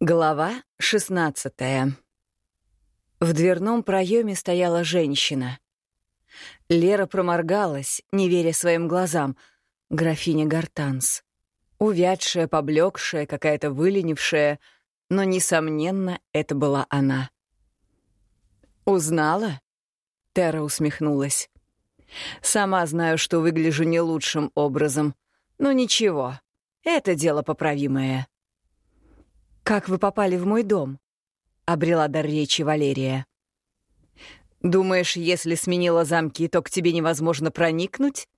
Глава 16 В дверном проеме стояла женщина. Лера проморгалась, не веря своим глазам. Графиня Гартанс. Увядшая, поблекшая, какая-то выленившая, но, несомненно, это была она. «Узнала?» — Тера усмехнулась. «Сама знаю, что выгляжу не лучшим образом. Но ничего, это дело поправимое». «Как вы попали в мой дом?» — обрела дар речи Валерия. «Думаешь, если сменила замки, то к тебе невозможно проникнуть?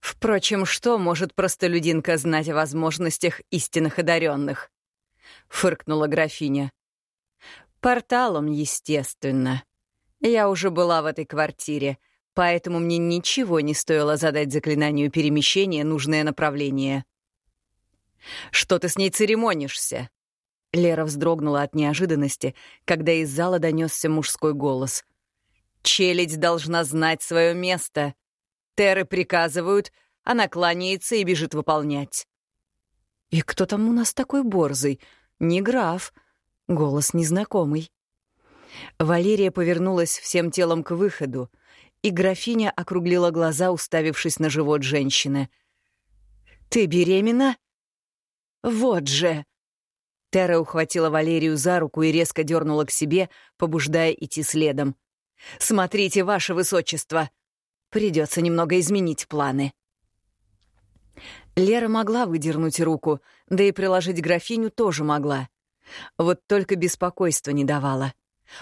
Впрочем, что может простолюдинка знать о возможностях истинных одаренных?» — фыркнула графиня. «Порталом, естественно. Я уже была в этой квартире, поэтому мне ничего не стоило задать заклинанию перемещения нужное направление». «Что ты с ней церемонишься?» Лера вздрогнула от неожиданности, когда из зала донесся мужской голос. «Челядь должна знать свое место. Теры приказывают, она кланяется и бежит выполнять». «И кто там у нас такой борзый? Не граф. Голос незнакомый». Валерия повернулась всем телом к выходу, и графиня округлила глаза, уставившись на живот женщины. «Ты беременна?» «Вот же!» Тера ухватила Валерию за руку и резко дернула к себе, побуждая идти следом. «Смотрите, ваше высочество! Придется немного изменить планы». Лера могла выдернуть руку, да и приложить графиню тоже могла. Вот только беспокойство не давало.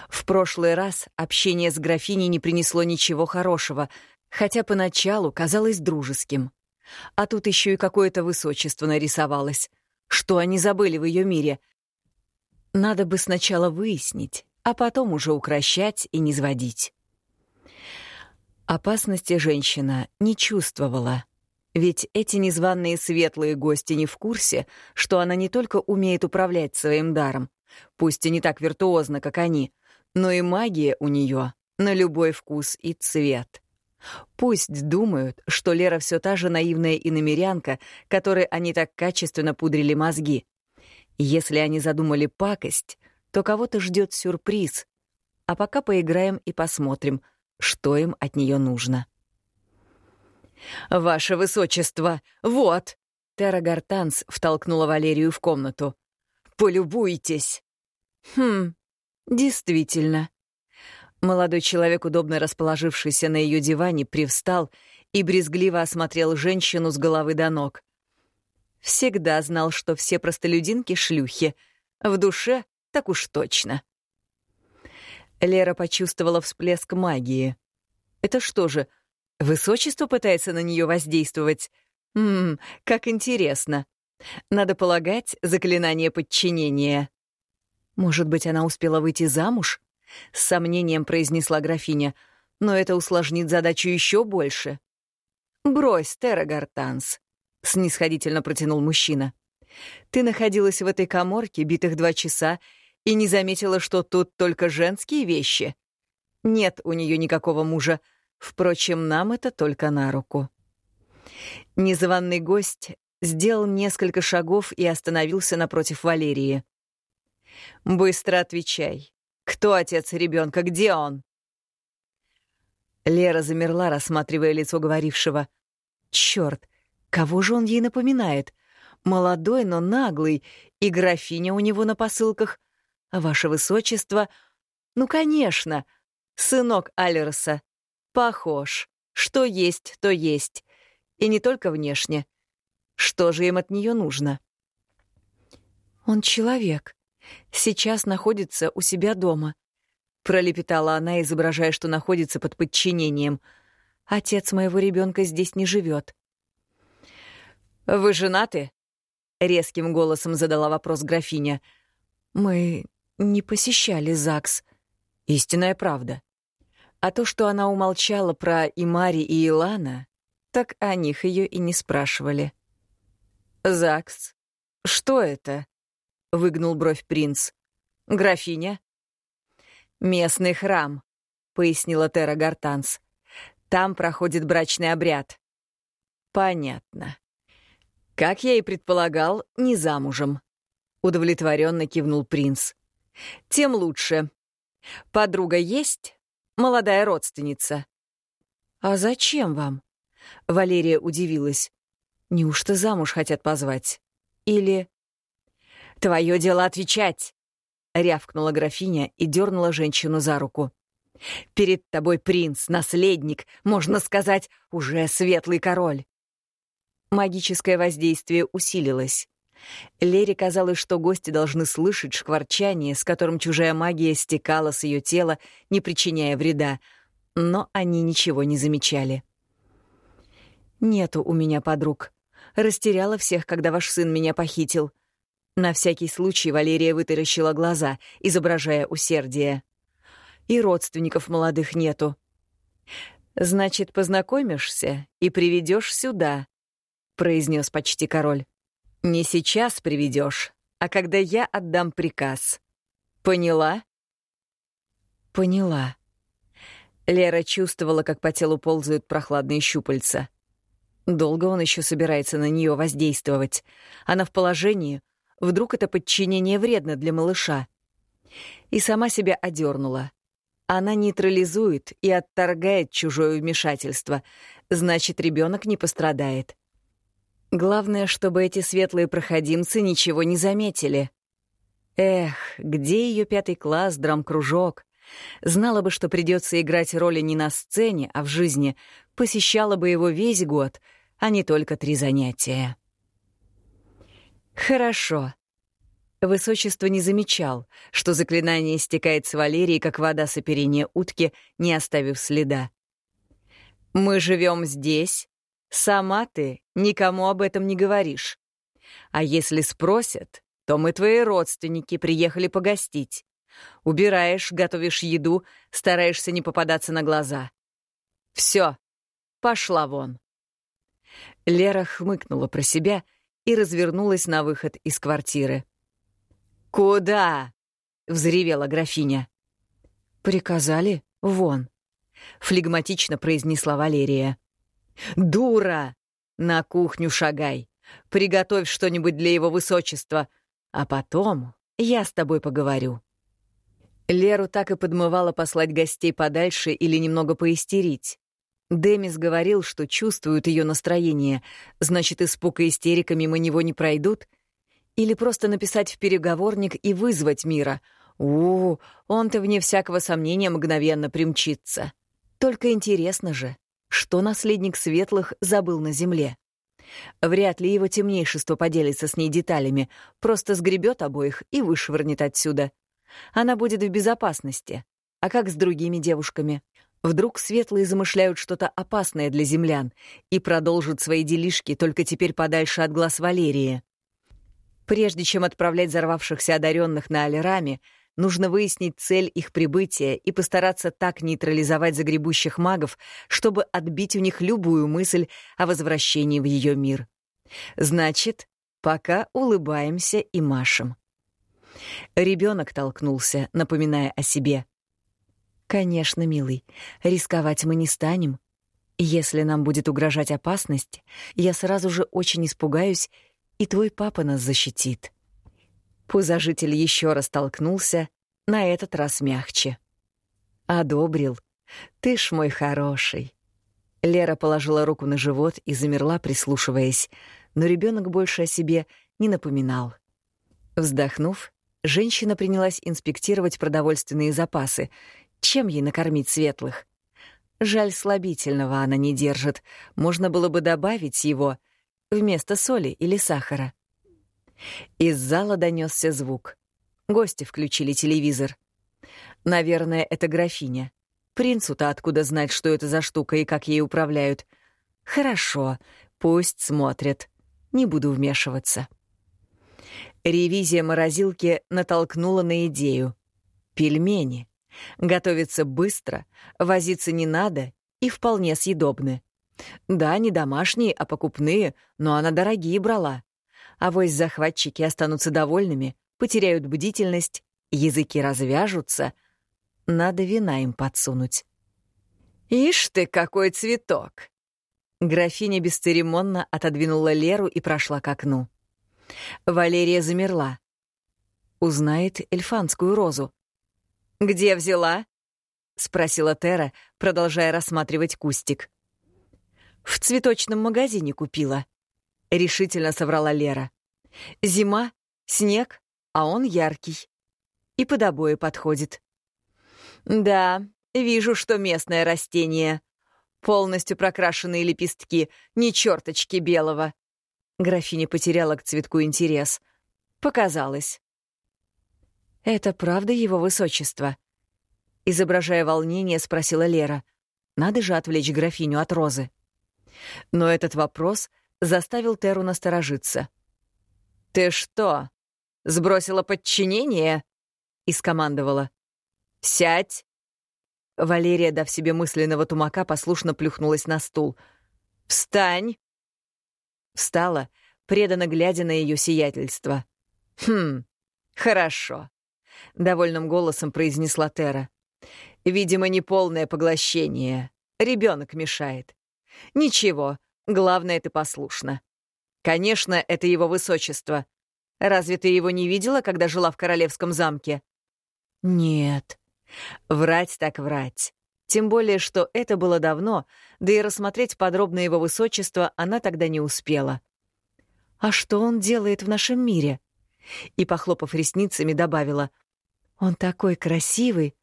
В прошлый раз общение с графиней не принесло ничего хорошего, хотя поначалу казалось дружеским. А тут еще и какое-то высочество нарисовалось. Что они забыли в ее мире? Надо бы сначала выяснить, а потом уже укращать и низводить. Опасности женщина не чувствовала. Ведь эти незваные светлые гости не в курсе, что она не только умеет управлять своим даром, пусть и не так виртуозно, как они, но и магия у нее на любой вкус и цвет. Пусть думают, что Лера все та же наивная иномерянка, которой они так качественно пудрили мозги. Если они задумали пакость, то кого-то ждет сюрприз. А пока поиграем и посмотрим, что им от нее нужно. «Ваше высочество, вот!» Тера Гартанс втолкнула Валерию в комнату. «Полюбуйтесь!» «Хм, действительно», Молодой человек, удобно расположившийся на ее диване, привстал и брезгливо осмотрел женщину с головы до ног. Всегда знал, что все простолюдинки — шлюхи. В душе так уж точно. Лера почувствовала всплеск магии. Это что же, высочество пытается на нее воздействовать? Ммм, как интересно. Надо полагать, заклинание подчинения. Может быть, она успела выйти замуж? — с сомнением произнесла графиня. «Но это усложнит задачу еще больше». «Брось, Терра Гартанс», — снисходительно протянул мужчина. «Ты находилась в этой коморке битых два часа и не заметила, что тут только женские вещи? Нет у нее никакого мужа. Впрочем, нам это только на руку». Незваный гость сделал несколько шагов и остановился напротив Валерии. «Быстро отвечай. Кто отец ребенка? Где он?» Лера замерла, рассматривая лицо говорившего. Черт, кого же он ей напоминает? Молодой, но наглый, и графиня у него на посылках. Ваше высочество... Ну, конечно, сынок Алерса. Похож. Что есть, то есть. И не только внешне. Что же им от нее нужно? Он человек, сейчас находится у себя дома», — пролепетала она, изображая, что находится под подчинением. «Отец моего ребенка здесь не живет. «Вы женаты?» — резким голосом задала вопрос графиня. «Мы не посещали ЗАГС. Истинная правда. А то, что она умолчала про Имари и Илана, так о них ее и не спрашивали». «ЗАГС? Что это?» — выгнул бровь принц. «Графиня?» «Местный храм», — пояснила Тера Гартанс. «Там проходит брачный обряд». «Понятно. Как я и предполагал, не замужем». — удовлетворенно кивнул принц. «Тем лучше. Подруга есть? Молодая родственница?» «А зачем вам?» — Валерия удивилась. «Неужто замуж хотят позвать? Или...» «Твое дело отвечать!» — рявкнула графиня и дернула женщину за руку. «Перед тобой принц, наследник, можно сказать, уже светлый король». Магическое воздействие усилилось. Лере казалось, что гости должны слышать шкварчание, с которым чужая магия стекала с ее тела, не причиняя вреда, но они ничего не замечали. «Нету у меня подруг. Растеряла всех, когда ваш сын меня похитил». На всякий случай Валерия вытаращила глаза, изображая усердие. «И родственников молодых нету». «Значит, познакомишься и приведешь сюда», — произнес почти король. Не сейчас приведешь, а когда я отдам приказ. Поняла? Поняла. Лера чувствовала, как по телу ползают прохладные щупальца. Долго он еще собирается на нее воздействовать. Она в положении. Вдруг это подчинение вредно для малыша. И сама себя одернула. Она нейтрализует и отторгает чужое вмешательство. Значит, ребенок не пострадает. Главное, чтобы эти светлые проходимцы ничего не заметили. Эх, где ее пятый класс, драм-кружок? Знала бы, что придется играть роли не на сцене, а в жизни, посещала бы его весь год, а не только три занятия. Хорошо. Высочество не замечал, что заклинание стекает с Валерии, как вода с оперения утки, не оставив следа. «Мы живем здесь, Сама ты никому об этом не говоришь. А если спросят, то мы твои родственники, приехали погостить. Убираешь, готовишь еду, стараешься не попадаться на глаза. Все, пошла вон. Лера хмыкнула про себя и развернулась на выход из квартиры. «Куда?» — взревела графиня. «Приказали? Вон», — флегматично произнесла Валерия. «Дура! На кухню шагай. Приготовь что-нибудь для его высочества, а потом я с тобой поговорю». Леру так и подмывало послать гостей подальше или немного поистерить. Демис говорил, что чувствуют ее настроение, значит, испуг и истерика мимо него не пройдут. Или просто написать в переговорник и вызвать мира. У, он-то, вне всякого сомнения, мгновенно примчится. Только интересно же, что наследник Светлых забыл на земле? Вряд ли его темнейшество поделится с ней деталями, просто сгребет обоих и вышвырнет отсюда. Она будет в безопасности. А как с другими девушками? Вдруг светлые замышляют что-то опасное для землян и продолжат свои делишки только теперь подальше от глаз Валерии. Прежде чем отправлять взорвавшихся одаренных на Алираме, Нужно выяснить цель их прибытия и постараться так нейтрализовать загребущих магов, чтобы отбить у них любую мысль о возвращении в ее мир. Значит, пока улыбаемся и машем. Ребенок толкнулся, напоминая о себе. «Конечно, милый, рисковать мы не станем. Если нам будет угрожать опасность, я сразу же очень испугаюсь, и твой папа нас защитит». Пузожитель еще раз толкнулся, на этот раз мягче. «Одобрил. Ты ж мой хороший». Лера положила руку на живот и замерла, прислушиваясь, но ребенок больше о себе не напоминал. Вздохнув, женщина принялась инспектировать продовольственные запасы. Чем ей накормить светлых? Жаль, слабительного она не держит. Можно было бы добавить его вместо соли или сахара. Из зала донесся звук. Гости включили телевизор. Наверное, это графиня. Принцу-то откуда знать, что это за штука и как ей управляют? Хорошо, пусть смотрят. Не буду вмешиваться. Ревизия морозилки натолкнула на идею. Пельмени. Готовятся быстро, возиться не надо и вполне съедобны. Да, не домашние, а покупные, но она дорогие брала. А вось захватчики останутся довольными, потеряют бдительность, языки развяжутся. Надо вина им подсунуть. «Ишь ты, какой цветок!» Графиня бесцеремонно отодвинула Леру и прошла к окну. Валерия замерла. Узнает эльфанскую розу. «Где взяла?» — спросила Тера, продолжая рассматривать кустик. «В цветочном магазине купила», — решительно соврала Лера. «Зима, снег, а он яркий. И под обои подходит». «Да, вижу, что местное растение. Полностью прокрашенные лепестки, ни черточки белого». Графиня потеряла к цветку интерес. Показалось. «Это правда его высочество?» Изображая волнение, спросила Лера. «Надо же отвлечь графиню от розы». Но этот вопрос заставил Теру насторожиться. «Ты что, сбросила подчинение?» — и скомандовала. «Сядь!» Валерия, дав себе мысленного тумака, послушно плюхнулась на стул. «Встань!» Встала, преданно глядя на ее сиятельство. «Хм, хорошо. — довольным голосом произнесла Тера. «Видимо, неполное поглощение. Ребенок мешает. Ничего, главное, ты послушна. Конечно, это его высочество. Разве ты его не видела, когда жила в королевском замке?» «Нет». Врать так врать. Тем более, что это было давно, да и рассмотреть подробно его высочество она тогда не успела. «А что он делает в нашем мире?» И, похлопав ресницами, добавила — он такой красивый.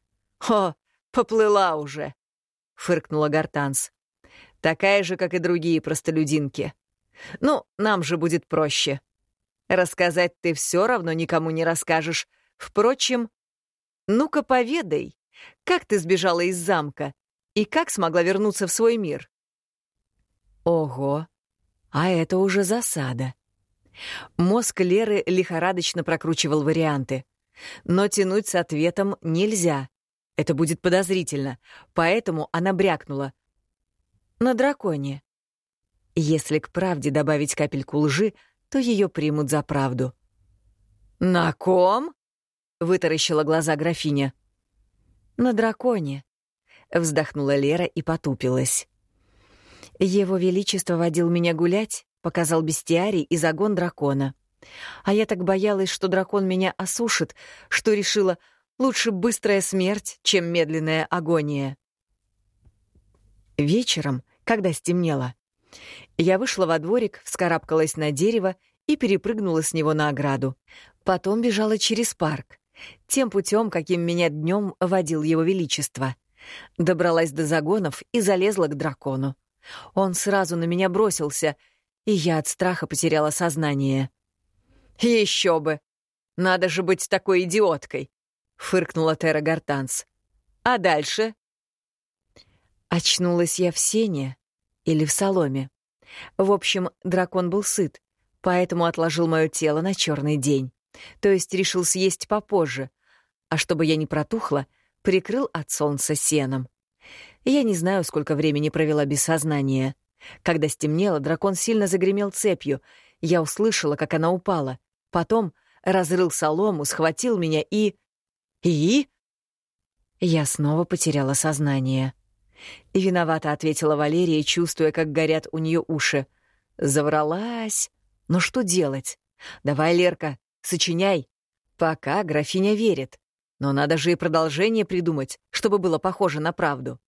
О, поплыла уже, фыркнула Гартанс. Такая же, как и другие простолюдинки. Ну, нам же будет проще. Рассказать ты все равно никому не расскажешь. Впрочем, ну-ка поведай, как ты сбежала из замка и как смогла вернуться в свой мир? Ого, а это уже засада. Мозг Леры лихорадочно прокручивал варианты. Но тянуть с ответом нельзя. Это будет подозрительно. Поэтому она брякнула. На драконе. Если к правде добавить капельку лжи, то ее примут за правду. «На ком?» — вытаращила глаза графиня. «На драконе», — вздохнула Лера и потупилась. «Его Величество водил меня гулять, показал бестиарий и загон дракона. А я так боялась, что дракон меня осушит, что решила, лучше быстрая смерть, чем медленная агония. Вечером, когда стемнело, я вышла во дворик, вскарабкалась на дерево и перепрыгнула с него на ограду. Потом бежала через парк, тем путем, каким меня днем водил его величество. Добралась до загонов и залезла к дракону. Он сразу на меня бросился, и я от страха потеряла сознание. Еще бы! Надо же быть такой идиоткой!» — фыркнула Тера Гартанс. «А дальше?» Очнулась я в сене или в соломе. В общем, дракон был сыт, поэтому отложил мое тело на черный день. То есть решил съесть попозже. А чтобы я не протухла, прикрыл от солнца сеном. Я не знаю, сколько времени провела без сознания. Когда стемнело, дракон сильно загремел цепью. Я услышала, как она упала. Потом разрыл солому, схватил меня и... И? Я снова потеряла сознание. Виновато ответила Валерия, чувствуя, как горят у нее уши. Завралась. Но что делать? Давай, Лерка, сочиняй. Пока графиня верит. Но надо же и продолжение придумать, чтобы было похоже на правду.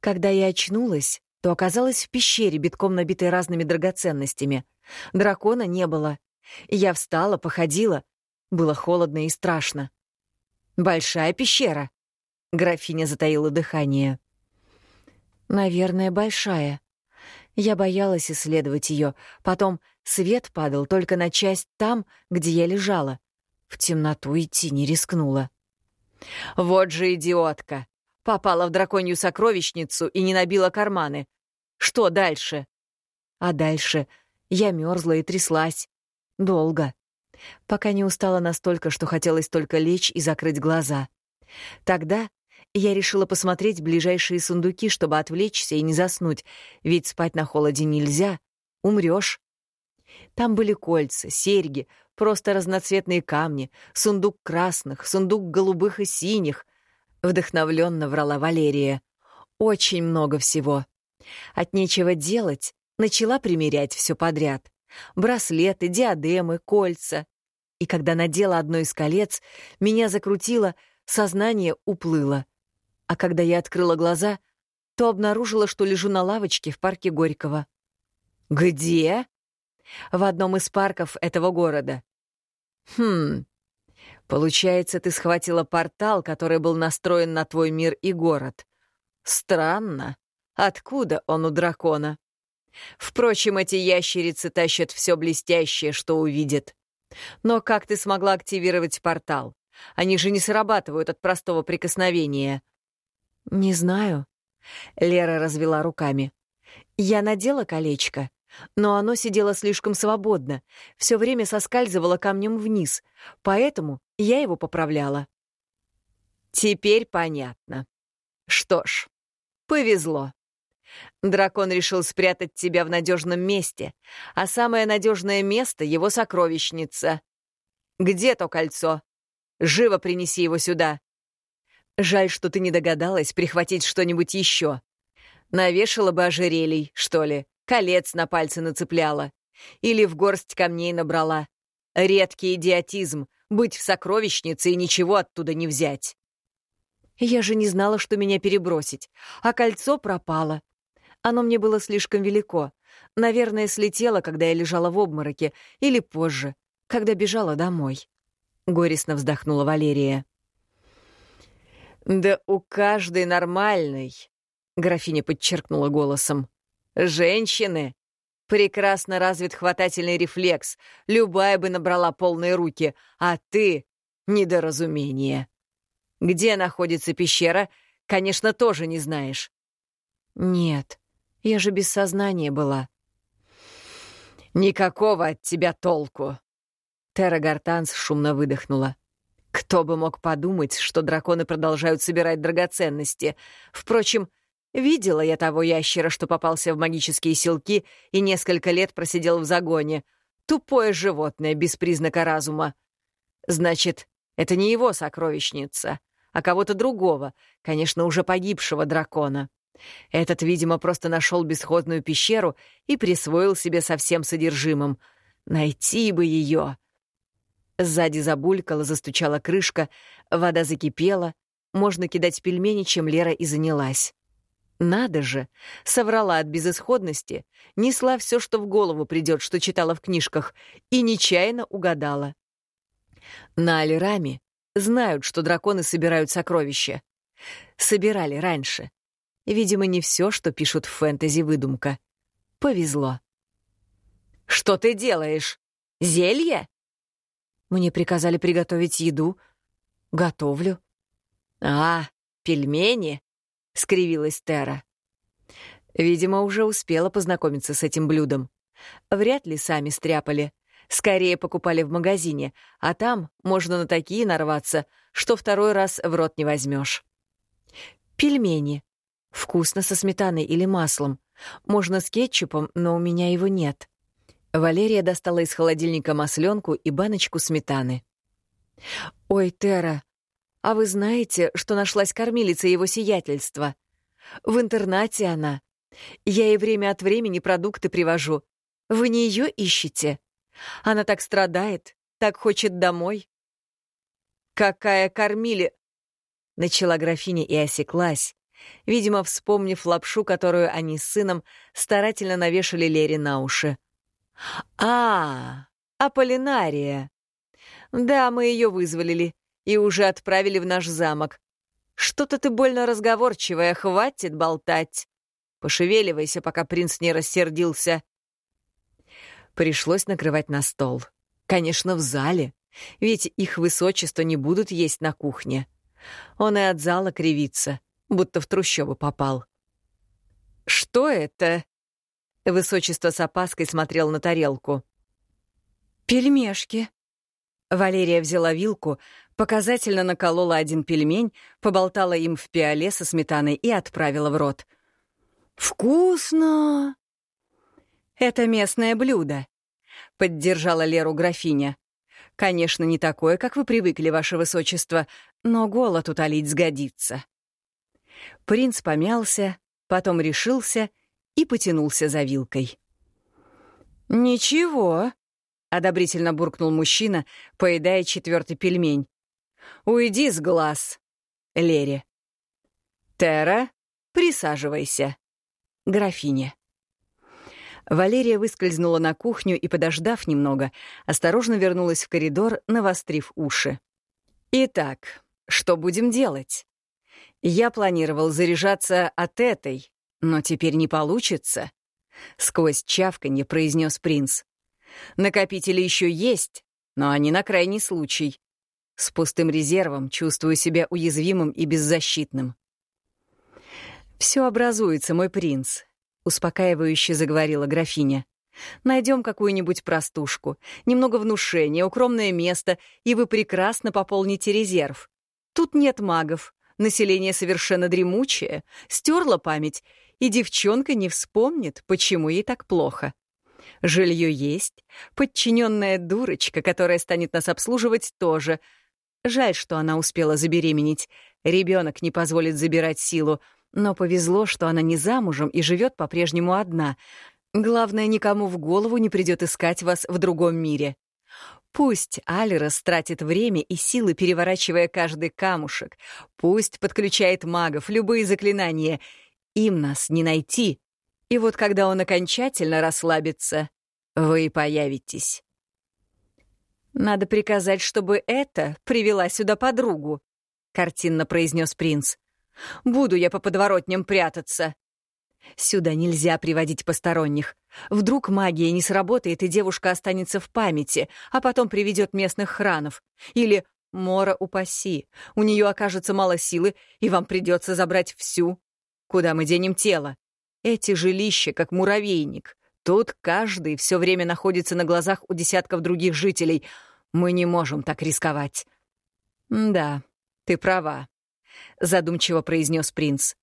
Когда я очнулась, то оказалась в пещере, битком набитой разными драгоценностями. Дракона не было, я встала, походила. Было холодно и страшно. «Большая пещера?» Графиня затаила дыхание. «Наверное, большая. Я боялась исследовать ее. Потом свет падал только на часть там, где я лежала. В темноту идти не рискнула. «Вот же идиотка! Попала в драконью сокровищницу и не набила карманы. Что дальше?» А дальше я мерзла и тряслась. Долго. Пока не устала настолько, что хотелось только лечь и закрыть глаза. Тогда я решила посмотреть ближайшие сундуки, чтобы отвлечься и не заснуть, ведь спать на холоде нельзя, умрёшь. Там были кольца, серьги, просто разноцветные камни, сундук красных, сундук голубых и синих. Вдохновленно врала Валерия. Очень много всего. От нечего делать начала примерять все подряд. Браслеты, диадемы, кольца. и когда надела одно из колец, меня закрутило, сознание уплыло. А когда я открыла глаза, то обнаружила, что лежу на лавочке в парке Горького. «Где?» «В одном из парков этого города». «Хм, получается, ты схватила портал, который был настроен на твой мир и город. Странно. Откуда он у дракона?» Впрочем, эти ящерицы тащат все блестящее, что увидят. Но как ты смогла активировать портал? Они же не срабатывают от простого прикосновения. Не знаю. Лера развела руками. Я надела колечко, но оно сидело слишком свободно, все время соскальзывало камнем вниз, поэтому я его поправляла. Теперь понятно. Что ж, повезло. Дракон решил спрятать тебя в надежном месте, а самое надежное место — его сокровищница. Где то кольцо? Живо принеси его сюда. Жаль, что ты не догадалась прихватить что-нибудь еще. Навешала бы ожерелий, что ли, колец на пальцы нацепляла. Или в горсть камней набрала. Редкий идиотизм — быть в сокровищнице и ничего оттуда не взять. Я же не знала, что меня перебросить, а кольцо пропало. Оно мне было слишком велико. Наверное, слетело, когда я лежала в обмороке, или позже, когда бежала домой. Горестно вздохнула Валерия. «Да у каждой нормальной», — графиня подчеркнула голосом, — «женщины. Прекрасно развит хватательный рефлекс. Любая бы набрала полные руки, а ты — недоразумение. Где находится пещера, конечно, тоже не знаешь». «Нет», я же без сознания была. «Никакого от тебя толку!» Терра Гартанс шумно выдохнула. «Кто бы мог подумать, что драконы продолжают собирать драгоценности. Впрочем, видела я того ящера, что попался в магические селки и несколько лет просидел в загоне. Тупое животное, без признака разума. Значит, это не его сокровищница, а кого-то другого, конечно, уже погибшего дракона. Этот, видимо, просто нашел бесходную пещеру и присвоил себе совсем содержимым. Найти бы ее. Сзади забулькала, застучала крышка, вода закипела. Можно кидать пельмени, чем Лера и занялась. Надо же, соврала от безысходности, несла все, что в голову придет, что читала в книжках, и нечаянно угадала. На Алираме знают, что драконы собирают сокровища. Собирали раньше. Видимо, не все, что пишут в фэнтези, выдумка. Повезло. «Что ты делаешь? Зелье?» Мне приказали приготовить еду. Готовлю. «А, пельмени?» — скривилась Тера. Видимо, уже успела познакомиться с этим блюдом. Вряд ли сами стряпали. Скорее покупали в магазине, а там можно на такие нарваться, что второй раз в рот не возьмешь. Пельмени. Вкусно со сметаной или маслом. Можно с кетчупом, но у меня его нет. Валерия достала из холодильника масленку и баночку сметаны. «Ой, Тера, а вы знаете, что нашлась кормилица его сиятельства? В интернате она. Я ей время от времени продукты привожу. Вы не ее ищете? Она так страдает, так хочет домой». «Какая кормили...» Начала графиня и осеклась, видимо, вспомнив лапшу, которую они с сыном старательно навешали Лере на уши. «А, Аполлинария. Да, мы ее вызволили и уже отправили в наш замок. Что-то ты больно разговорчивая, хватит болтать. Пошевеливайся, пока принц не рассердился». Пришлось накрывать на стол. Конечно, в зале, ведь их высочество не будут есть на кухне. Он и от зала кривится — будто в трущобы попал. «Что это?» Высочество с опаской смотрел на тарелку. «Пельмешки». Валерия взяла вилку, показательно наколола один пельмень, поболтала им в пиале со сметаной и отправила в рот. «Вкусно!» «Это местное блюдо», — поддержала Леру графиня. «Конечно, не такое, как вы привыкли, ваше высочество, но голод утолить сгодится». Принц помялся, потом решился и потянулся за вилкой. «Ничего», — одобрительно буркнул мужчина, поедая четвертый пельмень. «Уйди с глаз, Лере». «Тера, присаживайся». Графиня. Валерия выскользнула на кухню и, подождав немного, осторожно вернулась в коридор, навострив уши. «Итак, что будем делать?» Я планировал заряжаться от этой, но теперь не получится. Сквозь чавканье произнес принц. Накопители еще есть, но они на крайний случай. С пустым резервом чувствую себя уязвимым и беззащитным. «Все образуется, мой принц», — успокаивающе заговорила графиня. «Найдем какую-нибудь простушку, немного внушения, укромное место, и вы прекрасно пополните резерв. Тут нет магов, население совершенно дремучее, стерла память, и девчонка не вспомнит, почему ей так плохо. Жилье есть, подчиненная дурочка, которая станет нас обслуживать, тоже. Жаль, что она успела забеременеть. Ребенок не позволит забирать силу, но повезло, что она не замужем и живет по-прежнему одна. Главное, никому в голову не придет искать вас в другом мире. Пусть Алирос тратит время и силы, переворачивая каждый камушек. Пусть подключает магов, любые заклинания. Им нас не найти. И вот когда он окончательно расслабится, вы появитесь. «Надо приказать, чтобы это привела сюда подругу», — картинно произнес принц. «Буду я по подворотням прятаться». Сюда нельзя приводить посторонних. Вдруг магия не сработает, и девушка останется в памяти, а потом приведет местных хранов. Или Мора упаси. У нее окажется мало силы, и вам придется забрать всю. Куда мы денем тело? Эти жилища, как муравейник. Тут каждый все время находится на глазах у десятков других жителей. Мы не можем так рисковать. «Да, ты права», — задумчиво произнес принц.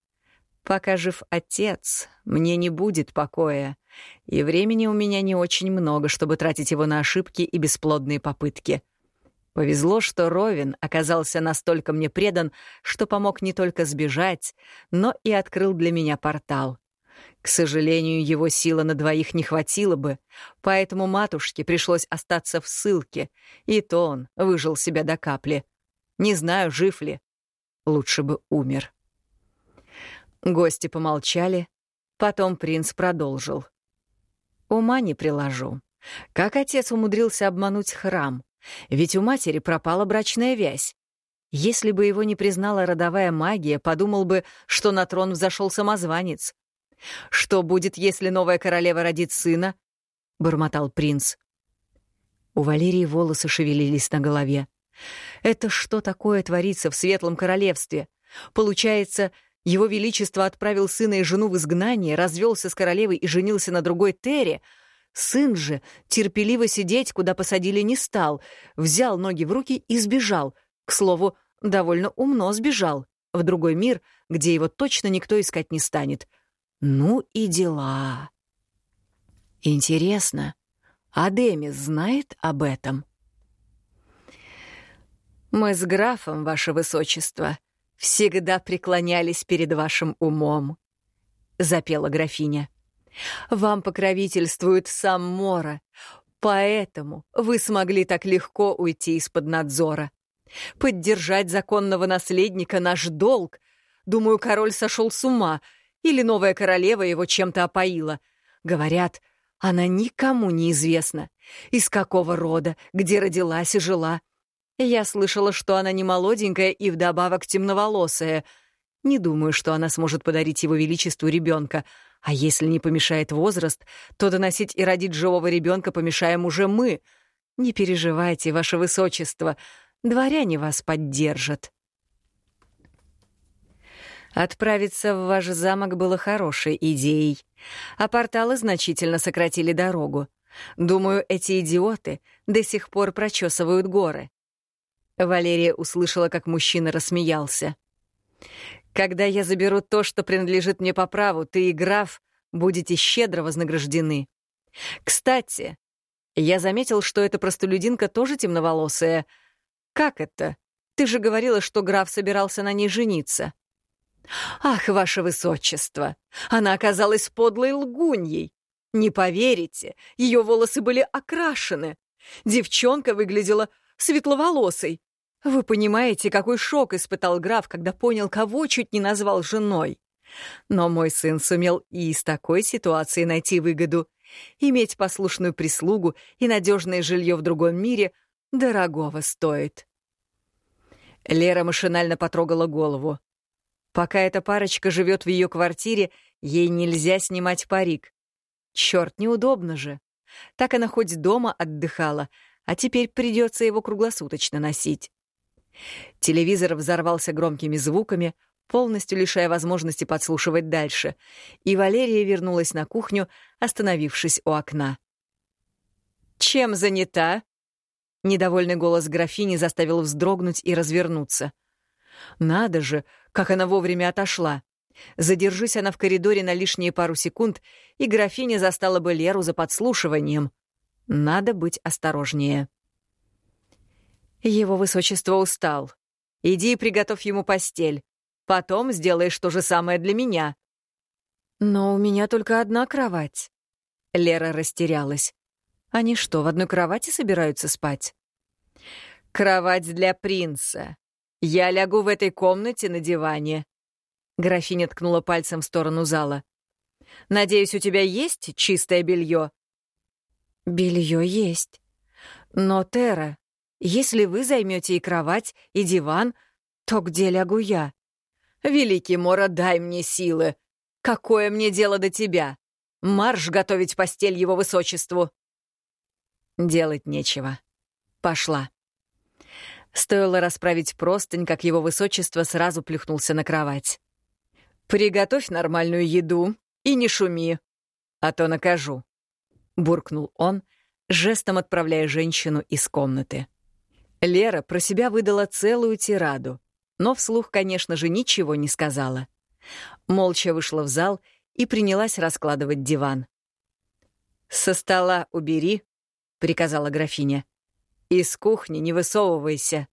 Пока жив отец, мне не будет покоя, и времени у меня не очень много, чтобы тратить его на ошибки и бесплодные попытки. Повезло, что Ровин оказался настолько мне предан, что помог не только сбежать, но и открыл для меня портал. К сожалению, его силы на двоих не хватило бы, поэтому матушке пришлось остаться в ссылке, и то он выжил себя до капли. Не знаю, жив ли. Лучше бы умер. Гости помолчали, потом принц продолжил. «Ума не приложу. Как отец умудрился обмануть храм? Ведь у матери пропала брачная вязь. Если бы его не признала родовая магия, подумал бы, что на трон взошел самозванец. «Что будет, если новая королева родит сына?» — бормотал принц. У Валерии волосы шевелились на голове. «Это что такое творится в Светлом Королевстве? Получается, его Величество отправил сына и жену в изгнание, развелся с королевой и женился на другой Тере. Сын же терпеливо сидеть, куда посадили, не стал, взял ноги в руки и сбежал. К слову, довольно умно сбежал. В другой мир, где его точно никто искать не станет. Ну и дела. Интересно, а знает об этом? «Мы с графом, ваше высочество», всегда преклонялись перед вашим умом», — запела графиня. «Вам покровительствует сам Мора, поэтому вы смогли так легко уйти из-под надзора. Поддержать законного наследника — наш долг. Думаю, король сошел с ума, или новая королева его чем-то опоила. Говорят, она никому не известна, из какого рода, где родилась и жила. Я слышала, что она не молоденькая и вдобавок темноволосая. Не думаю, что она сможет подарить его величеству ребенка. А если не помешает возраст, то доносить и родить живого ребенка помешаем уже мы. Не переживайте, ваше высочество, дворяне вас поддержат. Отправиться в ваш замок было хорошей идеей, а порталы значительно сократили дорогу. Думаю, эти идиоты до сих пор прочесывают горы. Валерия услышала, как мужчина рассмеялся. «Когда я заберу то, что принадлежит мне по праву, ты и граф будете щедро вознаграждены. Кстати, я заметил, что эта простолюдинка тоже темноволосая. Как это? Ты же говорила, что граф собирался на ней жениться». «Ах, ваше высочество! Она оказалась подлой лгуньей! Не поверите, ее волосы были окрашены. Девчонка выглядела светловолосой. Вы понимаете, какой шок испытал граф, когда понял, кого чуть не назвал женой. Но мой сын сумел и из такой ситуации найти выгоду. Иметь послушную прислугу и надежное жилье в другом мире дорогого стоит. Лера машинально потрогала голову. Пока эта парочка живет в ее квартире, ей нельзя снимать парик. Черт, неудобно же. Так она хоть дома отдыхала, а теперь придется его круглосуточно носить. Телевизор взорвался громкими звуками, полностью лишая возможности подслушивать дальше, и Валерия вернулась на кухню, остановившись у окна. «Чем занята?» Недовольный голос графини заставил вздрогнуть и развернуться. «Надо же, как она вовремя отошла!» Задержись она в коридоре на лишние пару секунд, и графиня застала бы Леру за подслушиванием. Надо быть осторожнее. Его высочество устал. Иди и приготовь ему постель. Потом сделаешь то же самое для меня. Но у меня только одна кровать. Лера растерялась. Они что, в одной кровати собираются спать? Кровать для принца. Я лягу в этой комнате на диване. Графиня ткнула пальцем в сторону зала. «Надеюсь, у тебя есть чистое белье?» «Белье есть. Но, Тера, если вы займете и кровать, и диван, то где лягу я?» «Великий Мора, дай мне силы! Какое мне дело до тебя? Марш готовить постель его высочеству!» Делать нечего. Пошла. Стоило расправить простынь, как его высочество сразу плюхнулся на кровать. «Приготовь нормальную еду и не шуми, а то накажу», — буркнул он, жестом отправляя женщину из комнаты. Лера про себя выдала целую тираду, но вслух, конечно же, ничего не сказала. Молча вышла в зал и принялась раскладывать диван. «Со стола убери», — приказала графиня. «Из кухни не высовывайся».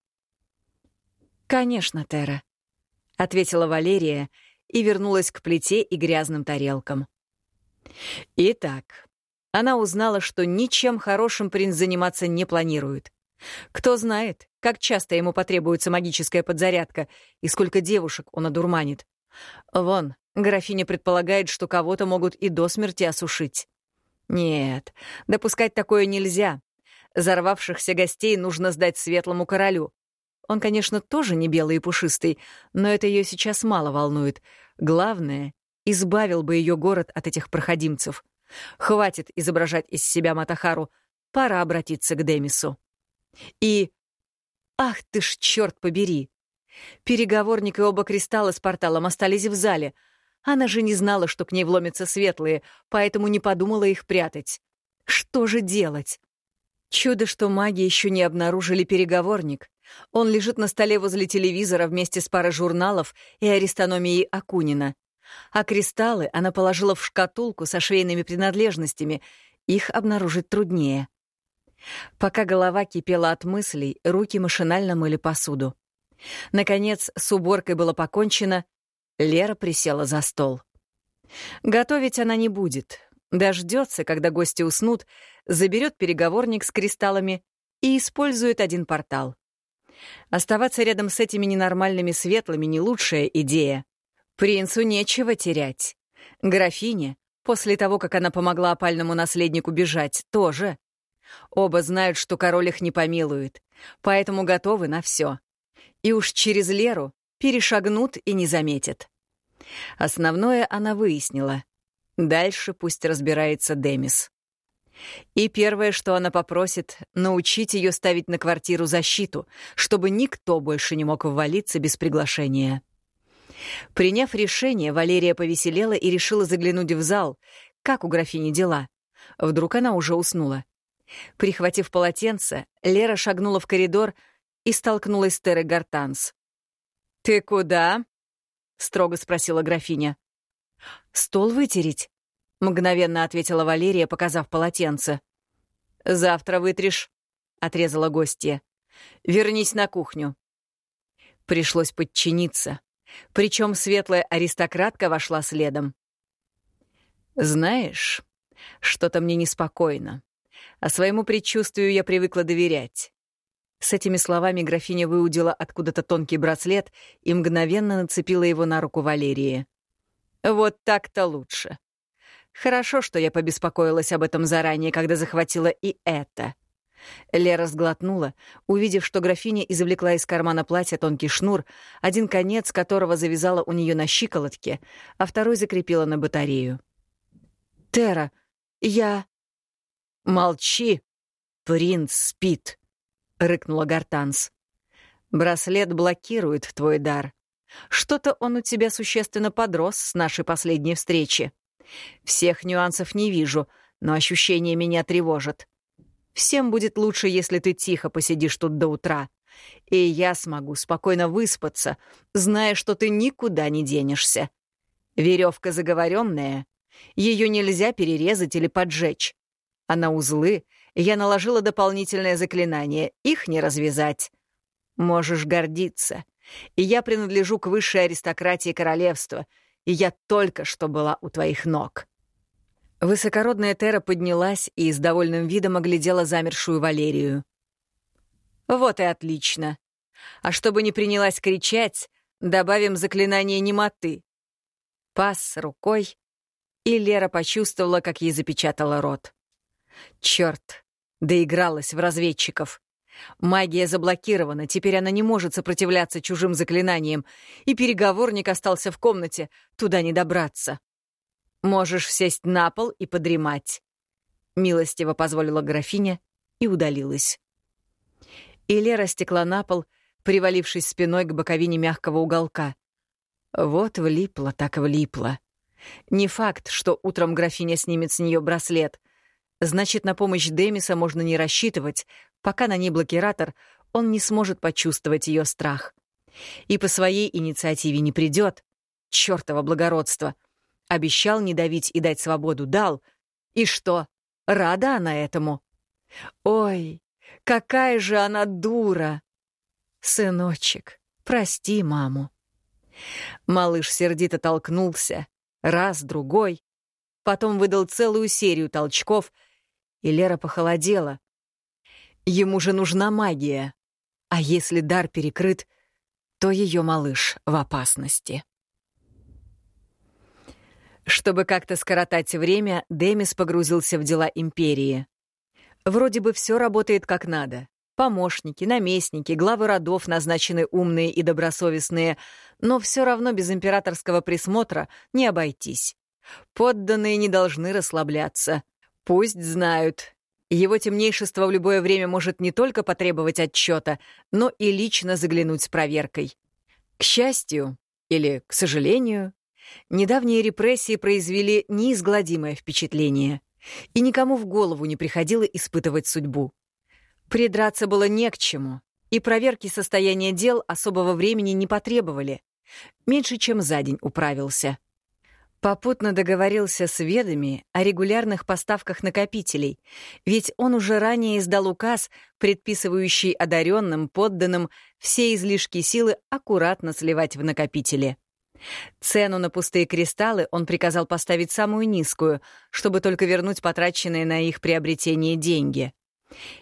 «Конечно, Тера», — ответила Валерия, — и вернулась к плите и грязным тарелкам. Итак, она узнала, что ничем хорошим принц заниматься не планирует. Кто знает, как часто ему потребуется магическая подзарядка и сколько девушек он одурманит. Вон, графиня предполагает, что кого-то могут и до смерти осушить. Нет, допускать такое нельзя. Зарвавшихся гостей нужно сдать светлому королю. Он, конечно, тоже не белый и пушистый, но это ее сейчас мало волнует. Главное, избавил бы ее город от этих проходимцев. Хватит изображать из себя Матахару, пора обратиться к Демису. И... Ах ты ж, черт побери! Переговорник и оба кристалла с порталом остались в зале. Она же не знала, что к ней вломятся светлые, поэтому не подумала их прятать. Что же делать? Чудо, что маги еще не обнаружили переговорник. Он лежит на столе возле телевизора вместе с парой журналов и аристономией Акунина. А кристаллы она положила в шкатулку со швейными принадлежностями. Их обнаружить труднее. Пока голова кипела от мыслей, руки машинально мыли посуду. Наконец, с уборкой было покончено. Лера присела за стол. Готовить она не будет. Дождется, когда гости уснут, заберет переговорник с кристаллами и использует один портал. Оставаться рядом с этими ненормальными светлыми — не лучшая идея. Принцу нечего терять. Графине, после того, как она помогла опальному наследнику бежать, тоже. Оба знают, что король их не помилует, поэтому готовы на все. И уж через Леру перешагнут и не заметят. Основное она выяснила. Дальше пусть разбирается Демис. И первое, что она попросит, научить ее ставить на квартиру защиту, чтобы никто больше не мог ввалиться без приглашения. Приняв решение, Валерия повеселела и решила заглянуть в зал. Как у графини дела? Вдруг она уже уснула. Прихватив полотенце, Лера шагнула в коридор и столкнулась с Терой Гартанс. «Ты куда?» — строго спросила графиня. «Стол вытереть», — мгновенно ответила Валерия, показав полотенце. «Завтра вытрешь», — отрезала гостья. «Вернись на кухню». Пришлось подчиниться. Причем светлая аристократка вошла следом. «Знаешь, что-то мне неспокойно. а своему предчувствию я привыкла доверять. С этими словами графиня выудила откуда-то тонкий браслет и мгновенно нацепила его на руку Валерии. «Вот так-то лучше. Хорошо, что я побеспокоилась об этом заранее, когда захватила и это». Лера сглотнула, увидев, что графиня извлекла из кармана платья тонкий шнур, один конец которого завязала у нее на щиколотке, а второй закрепила на батарею. «Тера, я...» «Молчи! Принц спит!» — рыкнула Гартанс. «Браслет блокирует твой дар. Что-то он у тебя существенно подрос с нашей последней встречи. Всех нюансов не вижу, но ощущение меня тревожит. Всем будет лучше, если ты тихо посидишь тут до утра. И я смогу спокойно выспаться, зная, что ты никуда не денешься. Веревка заговоренная, ее нельзя перерезать или поджечь а на узлы я наложила дополнительное заклинание, их не развязать. Можешь гордиться. И я принадлежу к высшей аристократии королевства, и я только что была у твоих ног». Высокородная Тера поднялась и с довольным видом оглядела замершую Валерию. «Вот и отлично. А чтобы не принялась кричать, добавим заклинание немоты». Пас рукой, и Лера почувствовала, как ей запечатала рот. Черт, доигралась в разведчиков. Магия заблокирована, теперь она не может сопротивляться чужим заклинаниям, и переговорник остался в комнате, туда не добраться. Можешь сесть на пол и подремать. Милостиво позволила графиня и удалилась. И Лера стекла на пол, привалившись спиной к боковине мягкого уголка. Вот влипла так влипла. Не факт, что утром графиня снимет с нее браслет — Значит, на помощь Демиса можно не рассчитывать, пока на ней блокиратор, он не сможет почувствовать ее страх. И по своей инициативе не придет. Чёртово благородство. Обещал не давить и дать свободу, дал. И что, рада она этому? Ой, какая же она дура! Сыночек, прости маму. Малыш сердито толкнулся, раз, другой, потом выдал целую серию толчков — и Лера похолодела. Ему же нужна магия. А если дар перекрыт, то ее малыш в опасности. Чтобы как-то скоротать время, Демис погрузился в дела империи. Вроде бы все работает как надо. Помощники, наместники, главы родов назначены умные и добросовестные, но все равно без императорского присмотра не обойтись. Подданные не должны расслабляться. Пусть знают. Его темнейшество в любое время может не только потребовать отчета, но и лично заглянуть с проверкой. К счастью, или к сожалению, недавние репрессии произвели неизгладимое впечатление, и никому в голову не приходило испытывать судьбу. Придраться было не к чему, и проверки состояния дел особого времени не потребовали. Меньше чем за день управился. Попутно договорился с ведами о регулярных поставках накопителей, ведь он уже ранее издал указ, предписывающий одаренным, подданным все излишки силы аккуратно сливать в накопители. Цену на пустые кристаллы он приказал поставить самую низкую, чтобы только вернуть потраченные на их приобретение деньги.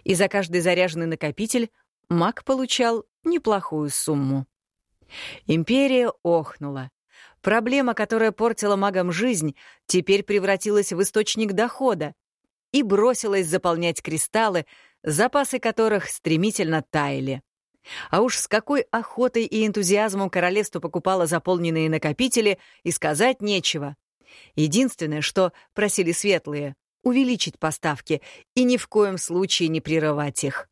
И за каждый заряженный накопитель маг получал неплохую сумму. Империя охнула. Проблема, которая портила магам жизнь, теперь превратилась в источник дохода и бросилась заполнять кристаллы, запасы которых стремительно таяли. А уж с какой охотой и энтузиазмом королевство покупало заполненные накопители, и сказать нечего. Единственное, что просили светлые — увеличить поставки и ни в коем случае не прерывать их.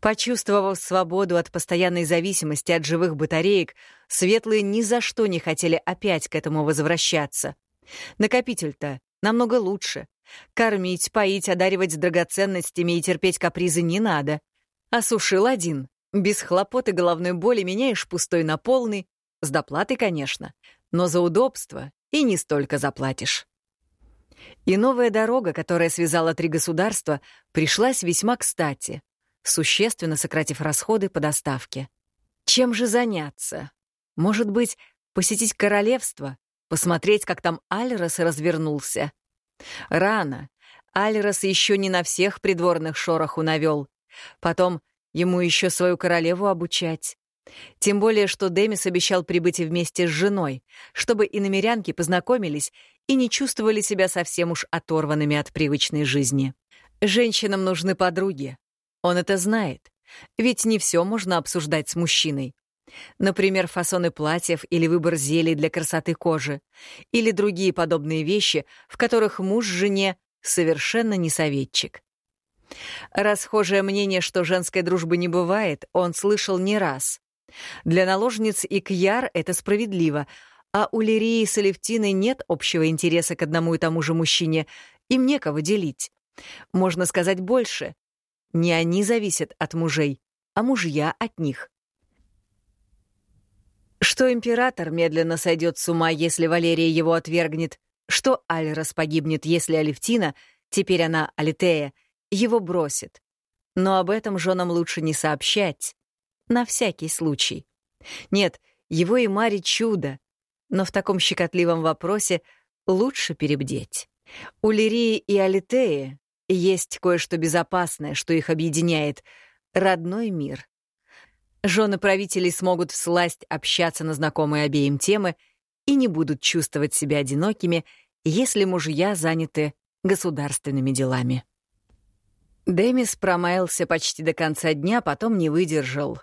Почувствовав свободу от постоянной зависимости от живых батареек, светлые ни за что не хотели опять к этому возвращаться. Накопитель-то намного лучше. Кормить, поить, одаривать драгоценностями и терпеть капризы не надо. Осушил один. Без хлопот и головной боли меняешь пустой на полный. С доплатой, конечно. Но за удобство и не столько заплатишь. И новая дорога, которая связала три государства, пришлась весьма кстати существенно сократив расходы по доставке. Чем же заняться? Может быть, посетить королевство, посмотреть, как там Альрос развернулся? Рано. Альрос еще не на всех придворных шороху навел. Потом ему еще свою королеву обучать. Тем более, что Демис обещал прибыть вместе с женой, чтобы и намерянки познакомились и не чувствовали себя совсем уж оторванными от привычной жизни. Женщинам нужны подруги. Он это знает. Ведь не все можно обсуждать с мужчиной. Например, фасоны платьев или выбор зелий для красоты кожи. Или другие подобные вещи, в которых муж жене совершенно не советчик. Расхожее мнение, что женской дружбы не бывает, он слышал не раз. Для наложниц и кьяр это справедливо, а у Лирии с Алевтиной нет общего интереса к одному и тому же мужчине, им некого делить. Можно сказать больше. Не они зависят от мужей, а мужья от них. Что император медленно сойдет с ума, если Валерия его отвергнет, что Альрос погибнет, если Алевтина, теперь она Алитея, его бросит. Но об этом женам лучше не сообщать. На всякий случай. Нет, его и Мари чудо, но в таком щекотливом вопросе лучше перебдеть. У Лирии и Алитеи есть кое-что безопасное, что их объединяет — родной мир. Жены правителей смогут всласть общаться на знакомые обеим темы и не будут чувствовать себя одинокими, если мужья заняты государственными делами. Демис промаялся почти до конца дня, потом не выдержал.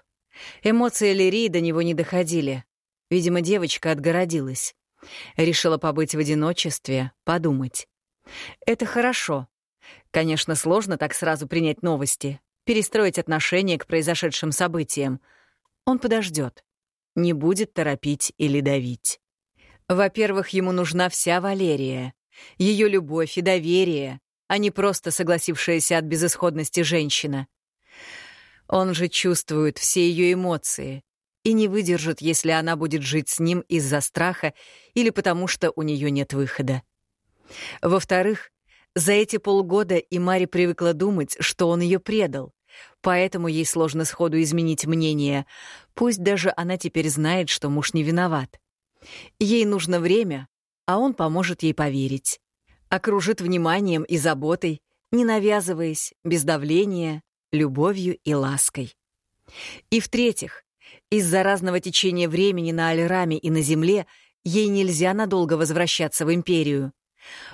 Эмоции Лирии до него не доходили. Видимо, девочка отгородилась. Решила побыть в одиночестве, подумать. Это хорошо. Конечно, сложно так сразу принять новости, перестроить отношение к произошедшим событиям. Он подождет, не будет торопить или давить. Во-первых, ему нужна вся Валерия, ее любовь и доверие, а не просто согласившаяся от безысходности женщина. Он же чувствует все ее эмоции и не выдержит, если она будет жить с ним из-за страха или потому что у нее нет выхода. Во-вторых, за эти полгода и Мари привыкла думать, что он ее предал, поэтому ей сложно сходу изменить мнение, пусть даже она теперь знает, что муж не виноват. Ей нужно время, а он поможет ей поверить. Окружит вниманием и заботой, не навязываясь, без давления, любовью и лаской. И в-третьих, из-за разного течения времени на Альраме и на Земле ей нельзя надолго возвращаться в Империю.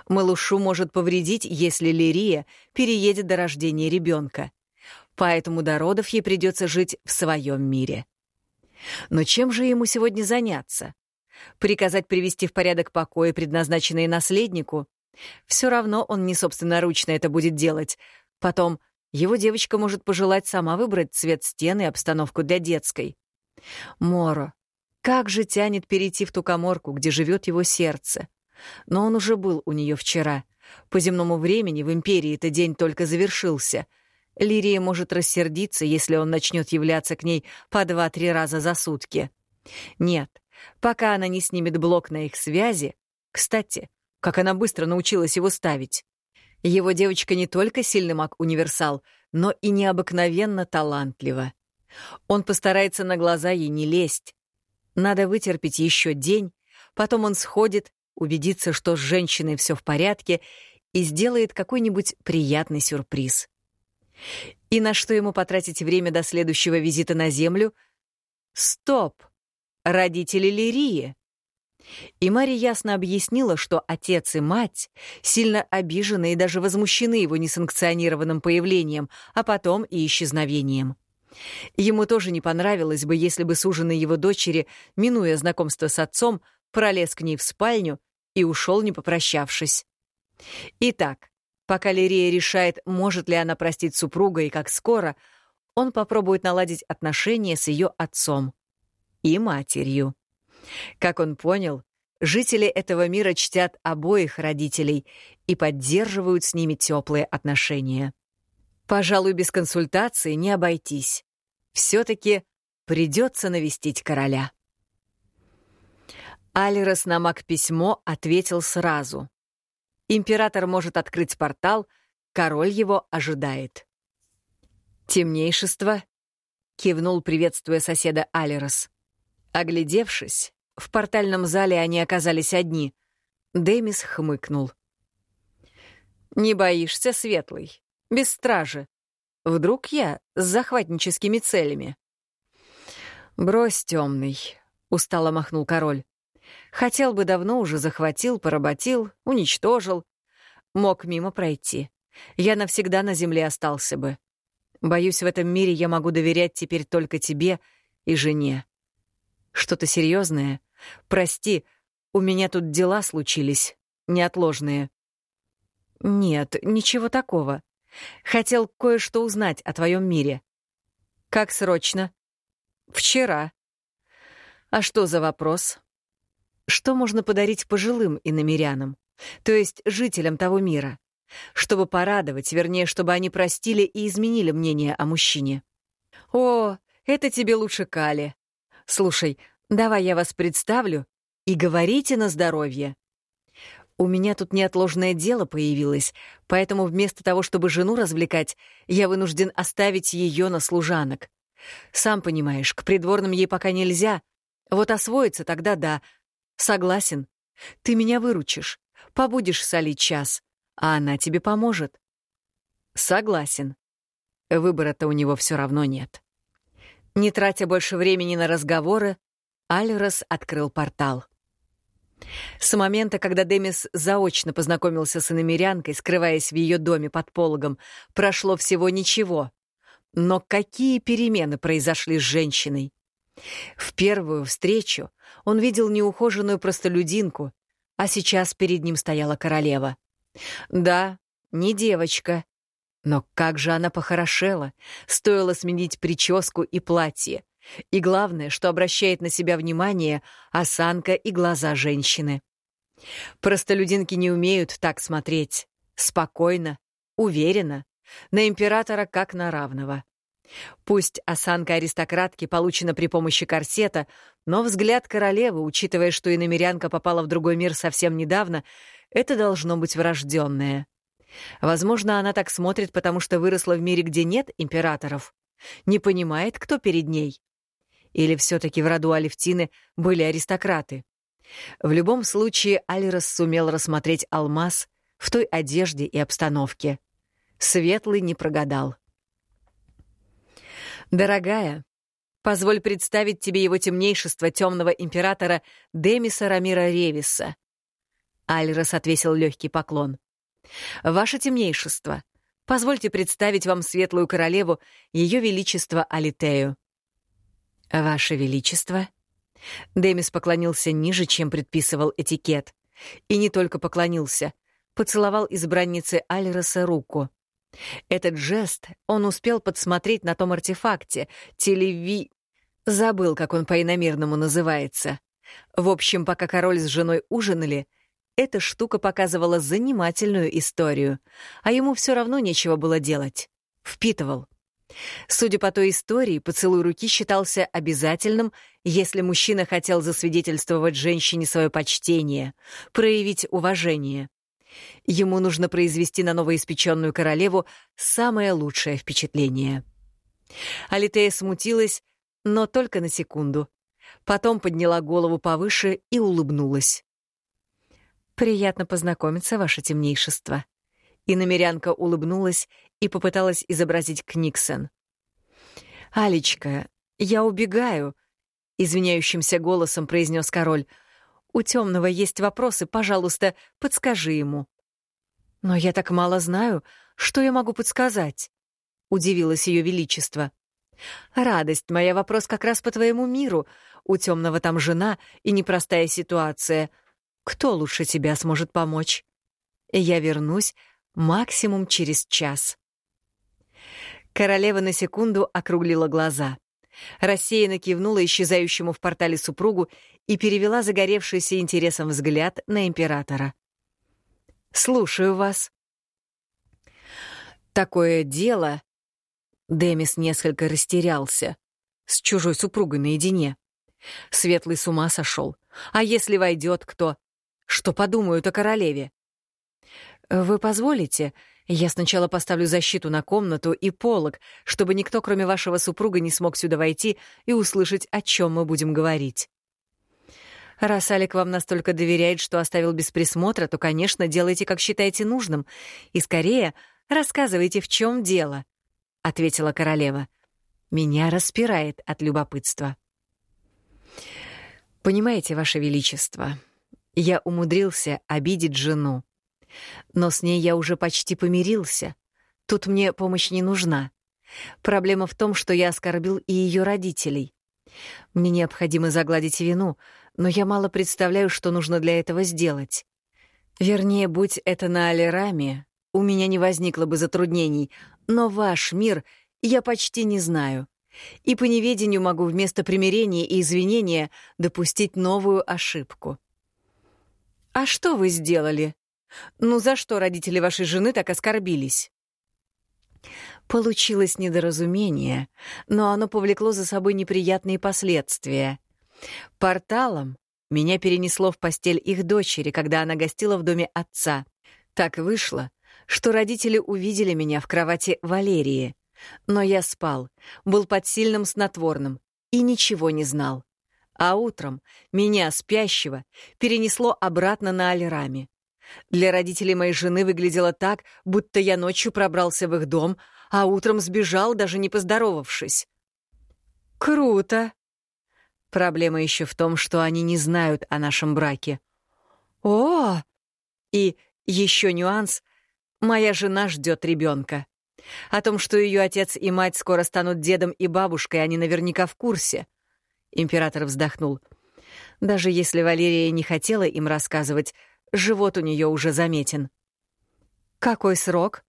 Малышу может повредить, если Лирия переедет до рождения ребенка. Поэтому до родов ей придется жить в своем мире. Но чем же ему сегодня заняться? Приказать привести в порядок покои, предназначенные наследнику? Все равно он не собственноручно это будет делать. Потом его девочка может пожелать сама выбрать цвет стены и обстановку для детской. Моро, как же тянет перейти в ту коморку, где живет его сердце. Но он уже был у нее вчера. По земному времени в Империи этот день только завершился. Лирия может рассердиться, если он начнет являться к ней по два-три раза за сутки. Нет, пока она не снимет блок на их связи... Кстати, как она быстро научилась его ставить. Его девочка не только сильный маг-универсал, но и необыкновенно талантлива. Он постарается на глаза ей не лезть. Надо вытерпеть еще день, потом он сходит убедиться, что с женщиной все в порядке, и сделает какой-нибудь приятный сюрприз. И на что ему потратить время до следующего визита на Землю? Стоп! Родители Лирии. И Мария ясно объяснила, что отец и мать сильно обижены и даже возмущены его несанкционированным появлением, а потом и исчезновением. Ему тоже не понравилось бы, если бы суженый его дочери, минуя знакомство с отцом, пролез к ней в спальню и ушел, не попрощавшись. Итак, пока Лирия решает, может ли она простить супруга и как скоро, он попробует наладить отношения с ее отцом и матерью. Как он понял, жители этого мира чтят обоих родителей и поддерживают с ними теплые отношения. Пожалуй, без консультации не обойтись. Все-таки придется навестить короля. Алирос на маг-письмо ответил сразу. Император может открыть портал, король его ожидает. «Темнейшество», — кивнул, приветствуя соседа Алирос. Оглядевшись, в портальном зале они оказались одни. Демис хмыкнул. «Не боишься, Светлый? Без стражи. Вдруг я с захватническими целями?» «Брось, темный», — устало махнул король. «Хотел бы давно уже захватил, поработил, уничтожил. Мог мимо пройти. Я навсегда на земле остался бы. Боюсь, в этом мире я могу доверять теперь только тебе и жене. Что-то серьезное? Прости, у меня тут дела случились, неотложные. Нет, ничего такого. Хотел кое-что узнать о твоем мире. Как срочно? Вчера. А что за вопрос? Что можно подарить пожилым иномерянам, то есть жителям того мира, чтобы порадовать, вернее, чтобы они простили и изменили мнение о мужчине? О, это тебе лучше Кали. Слушай, давай я вас представлю и говорите на здоровье. У меня тут неотложное дело появилось, поэтому вместо того, чтобы жену развлекать, я вынужден оставить ее на служанок. Сам понимаешь, к придворным ей пока нельзя. Вот освоиться тогда да. Согласен. Ты меня выручишь. Побудешь солить час, а она тебе поможет. Согласен. Выбора-то у него все равно нет. Не тратя больше времени на разговоры, Альрос открыл портал. С момента, когда Демис заочно познакомился с иномерянкой, скрываясь в ее доме под пологом, прошло всего ничего. Но какие перемены произошли с женщиной? В первую встречу он видел неухоженную простолюдинку, а сейчас перед ним стояла королева. Да, не девочка, но как же она похорошела, стоило сменить прическу и платье. И главное, что обращает на себя внимание осанка и глаза женщины. Простолюдинки не умеют так смотреть. Спокойно, уверенно, на императора как на равного. Пусть осанка аристократки получена при помощи корсета, но взгляд королевы, учитывая, что иномерянка попала в другой мир совсем недавно, это должно быть врожденное. Возможно, она так смотрит, потому что выросла в мире, где нет императоров. Не понимает, кто перед ней. Или все-таки в роду Алевтины были аристократы? В любом случае, Алирос сумел рассмотреть алмаз в той одежде и обстановке. Светлый не прогадал. «Дорогая, позволь представить тебе его темнейшество темного императора Демиса Рамира Ревиса». Альрос отвесил легкий поклон. «Ваше темнейшество, позвольте представить вам светлую королеву, ее величество Алитею». «Ваше величество?» Демис поклонился ниже, чем предписывал этикет. И не только поклонился, поцеловал избраннице Альроса руку. Этот жест он успел подсмотреть на том артефакте, телеви... Забыл, как он по-иномерному называется. В общем, пока король с женой ужинали, эта штука показывала занимательную историю, а ему все равно нечего было делать. Впитывал. Судя по той истории, поцелуй руки считался обязательным, если мужчина хотел засвидетельствовать женщине свое почтение, проявить уважение. Ему нужно произвести на новоиспеченную королеву самое лучшее впечатление. Алитея смутилась, но только на секунду. Потом подняла голову повыше и улыбнулась. «Приятно познакомиться, ваше темнейшество». И намерянка улыбнулась и попыталась изобразить Книксон. «Алечка, я убегаю», — извиняющимся голосом произнес король. У темного есть вопросы, пожалуйста, подскажи ему. Но я так мало знаю, что я могу подсказать? Удивилось ее величество. Радость моя, вопрос как раз по твоему миру. У темного там жена и непростая ситуация. Кто лучше тебя сможет помочь? Я вернусь максимум через час. Королева на секунду округлила глаза рассеянно кивнула исчезающему в портале супругу и перевела загоревшийся интересом взгляд на императора. «Слушаю вас». «Такое дело...» Демис несколько растерялся. С чужой супругой наедине. Светлый с ума сошел. А если войдет кто? Что подумают о королеве? «Вы позволите?» Я сначала поставлю защиту на комнату и полог, чтобы никто, кроме вашего супруга, не смог сюда войти и услышать, о чем мы будем говорить. Раз Алик вам настолько доверяет, что оставил без присмотра, то, конечно, делайте, как считаете нужным. И скорее рассказывайте, в чем дело, — ответила королева. Меня распирает от любопытства. Понимаете, Ваше Величество, я умудрился обидеть жену. Но с ней я уже почти помирился. Тут мне помощь не нужна. Проблема в том, что я оскорбил и ее родителей. Мне необходимо загладить вину, но я мало представляю, что нужно для этого сделать. Вернее, будь это на Алираме, у меня не возникло бы затруднений, но ваш мир я почти не знаю. И по неведению могу вместо примирения и извинения допустить новую ошибку. «А что вы сделали? Ну за что родители вашей жены так оскорбились?» Получилось недоразумение, но оно повлекло за собой неприятные последствия. Порталом меня перенесло в постель их дочери, когда она гостила в доме отца. Так вышло, что родители увидели меня в кровати Валерии. Но я спал, был под сильным снотворным и ничего не знал. А утром меня, спящего, перенесло обратно на Алираме. Для родителей моей жены выглядело так, будто я ночью пробрался в их дом, а утром сбежал, даже не поздоровавшись. Круто. Проблема еще в том, что они не знают о нашем браке. О! И еще нюанс. Моя жена ждет ребенка. О том, что ее отец и мать скоро станут дедом и бабушкой, они наверняка в курсе. Император вздохнул. Даже если Валерия не хотела им рассказывать, живот у нее уже заметен. Какой срок?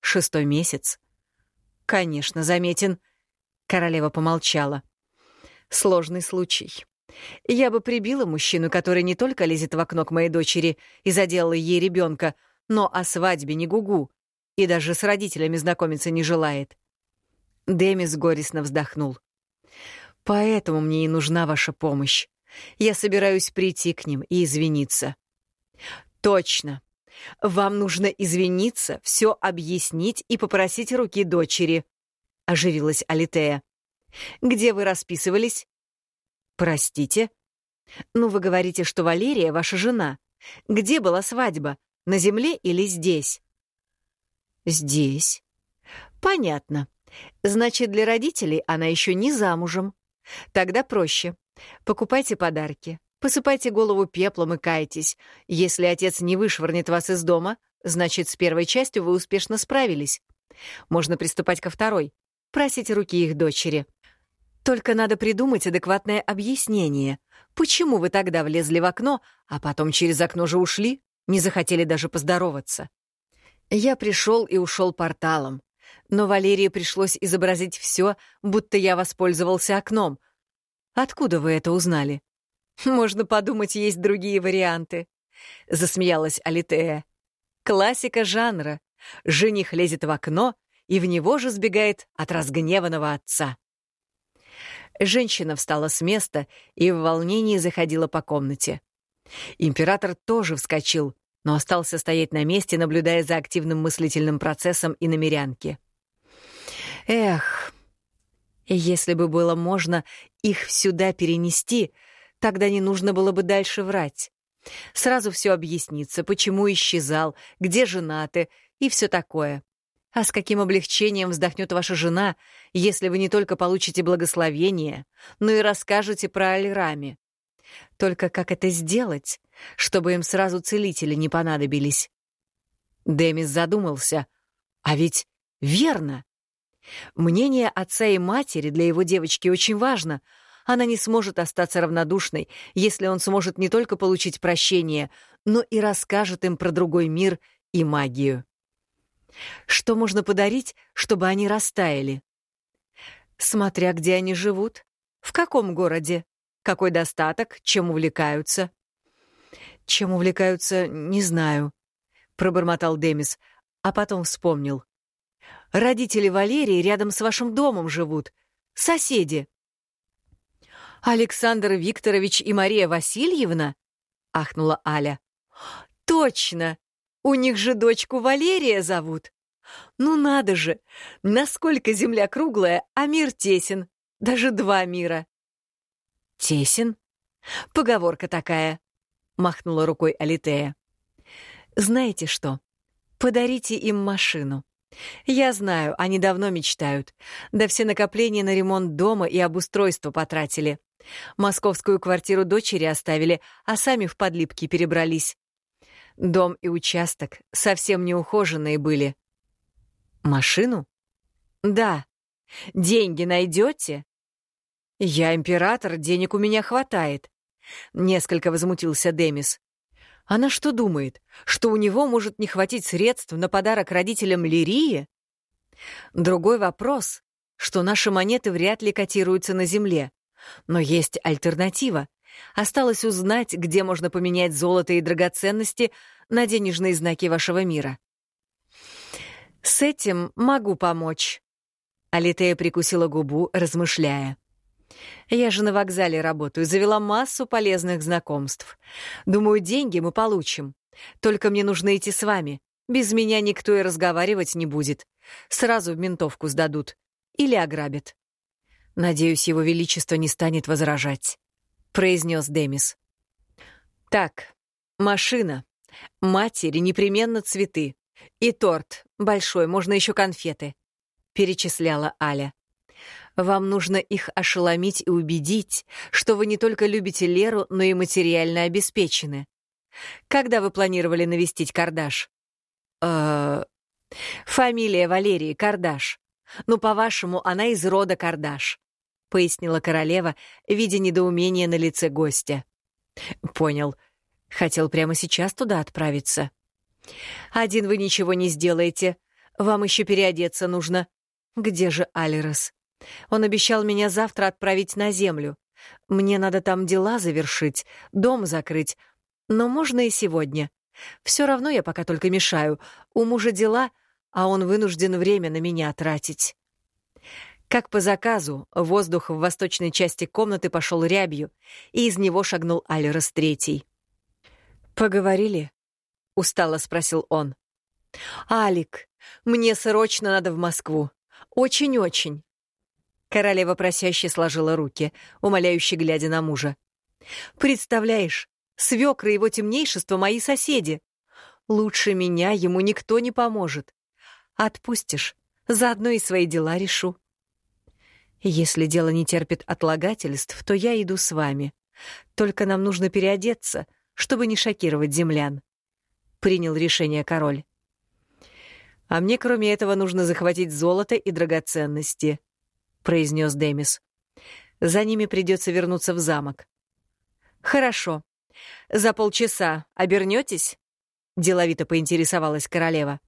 Шестой месяц. Конечно, заметен. Королева помолчала. Сложный случай. Я бы прибила мужчину, который не только лезет в окно к моей дочери и заделала ей ребенка, но о свадьбе не гугу, и даже с родителями знакомиться не желает. Демис горестно вздохнул. Поэтому мне и нужна ваша помощь. Я собираюсь прийти к ним и извиниться. Точно. Вам нужно извиниться, все объяснить и попросить руки дочери, оживилась Алитея. Где вы расписывались? Простите? Ну, вы говорите, что Валерия ваша жена. Где была свадьба? На земле или здесь? Здесь. Понятно. Значит, для родителей она еще не замужем. Тогда проще. Покупайте подарки, посыпайте голову пеплом и кайтесь. Если отец не вышвырнет вас из дома, значит, с первой частью вы успешно справились. Можно приступать ко второй. Просите руки их дочери. Только надо придумать адекватное объяснение. Почему вы тогда влезли в окно, а потом через окно же ушли? Не захотели даже поздороваться. Я пришел и ушел порталом. Но Валерии пришлось изобразить все, будто я воспользовался окном. Откуда вы это узнали? Можно подумать, есть другие варианты. Засмеялась Алитея. Классика жанра. Жених лезет в окно и в него же сбегает от разгневанного отца. Женщина встала с места и в волнении заходила по комнате. Император тоже вскочил, но остался стоять на месте, наблюдая за активным мыслительным процессом и намерянки. Эх, если бы было можно их сюда перенести, тогда не нужно было бы дальше врать. Сразу все объяснится, почему исчезал, где женаты и все такое. А с каким облегчением вздохнет ваша жена, если вы не только получите благословение, но и расскажете про Альрами. Только как это сделать, чтобы им сразу целители не понадобились? Демис задумался. А ведь верно. Мнение отца и матери для его девочки очень важно. Она не сможет остаться равнодушной, если он сможет не только получить прощение, но и расскажет им про другой мир и магию. Что можно подарить, чтобы они растаяли? Смотря где они живут, в каком городе, какой достаток, чем увлекаются. Чем увлекаются, не знаю, пробормотал Демис, а потом вспомнил. Родители Валерии рядом с вашим домом живут. Соседи. Александр Викторович и Мария Васильевна? Ахнула Аля. Точно! У них же дочку Валерия зовут. Ну надо же! Насколько земля круглая, а мир тесен. Даже два мира. Тесен? Поговорка такая, — махнула рукой Алитея. Знаете что? Подарите им машину. Я знаю, они давно мечтают. Да все накопления на ремонт дома и обустройство потратили. Московскую квартиру дочери оставили, а сами в подлипки перебрались. Дом и участок совсем неухоженные были. Машину? Да. Деньги найдете? Я император, денег у меня хватает. Несколько возмутился Демис. Она что думает, что у него может не хватить средств на подарок родителям Лирии? Другой вопрос, что наши монеты вряд ли котируются на земле. Но есть альтернатива. Осталось узнать, где можно поменять золото и драгоценности на денежные знаки вашего мира. С этим могу помочь. Алитея прикусила губу, размышляя. Я же на вокзале работаю, завела массу полезных знакомств. Думаю, деньги мы получим. Только мне нужно идти с вами. Без меня никто и разговаривать не будет. Сразу в ментовку сдадут. Или ограбят. Надеюсь, его величество не станет возражать, — произнес Демис. Так, машина. Матери непременно цветы. И торт. Большой, можно еще конфеты, — перечисляла Аля. Вам нужно их ошеломить и убедить, что вы не только любите Леру, но и материально обеспечены. Когда вы планировали навестить Кардаш? Э Фамилия Валерии Кардаш. Ну, по-вашему, она из рода Кардаш, пояснила королева, видя недоумение на лице гостя. Понял. Хотел прямо сейчас туда отправиться. Один вы ничего не сделаете. Вам еще переодеться нужно. Где же Алирос? Он обещал меня завтра отправить на землю. Мне надо там дела завершить, дом закрыть. Но можно и сегодня. Все равно я пока только мешаю. У мужа дела, а он вынужден время на меня тратить. Как по заказу, воздух в восточной части комнаты пошел рябью, и из него шагнул Альрос Третий. «Поговорили?» — устало спросил он. «Алик, мне срочно надо в Москву. Очень-очень. Королева просяще сложила руки, умоляюще глядя на мужа. «Представляешь, свекры его темнейшество — мои соседи. Лучше меня ему никто не поможет. Отпустишь, заодно и свои дела решу». «Если дело не терпит отлагательств, то я иду с вами. Только нам нужно переодеться, чтобы не шокировать землян», — принял решение король. «А мне, кроме этого, нужно захватить золото и драгоценности», произнес Демис. За ними придется вернуться в замок. Хорошо. За полчаса обернетесь? Деловито поинтересовалась королева.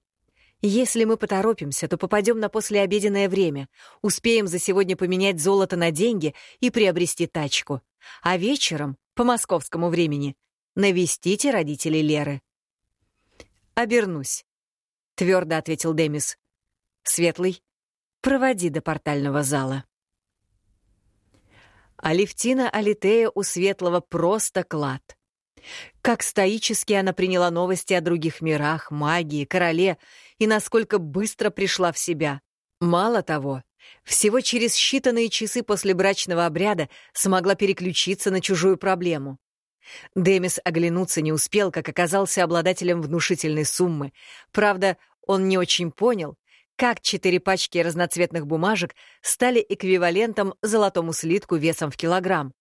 Если мы поторопимся, то попадем на послеобеденное время, успеем за сегодня поменять золото на деньги и приобрести тачку. А вечером, по московскому времени, навестите родителей Леры. «Обернусь», — твердо ответил Демис. «Светлый, Проводи до портального зала. Алевтина Алитея у Светлого просто клад. Как стоически она приняла новости о других мирах, магии, короле и насколько быстро пришла в себя. Мало того, всего через считанные часы после брачного обряда смогла переключиться на чужую проблему. Демис оглянуться не успел, как оказался обладателем внушительной суммы. Правда, он не очень понял, как четыре пачки разноцветных бумажек стали эквивалентом золотому слитку весом в килограмм.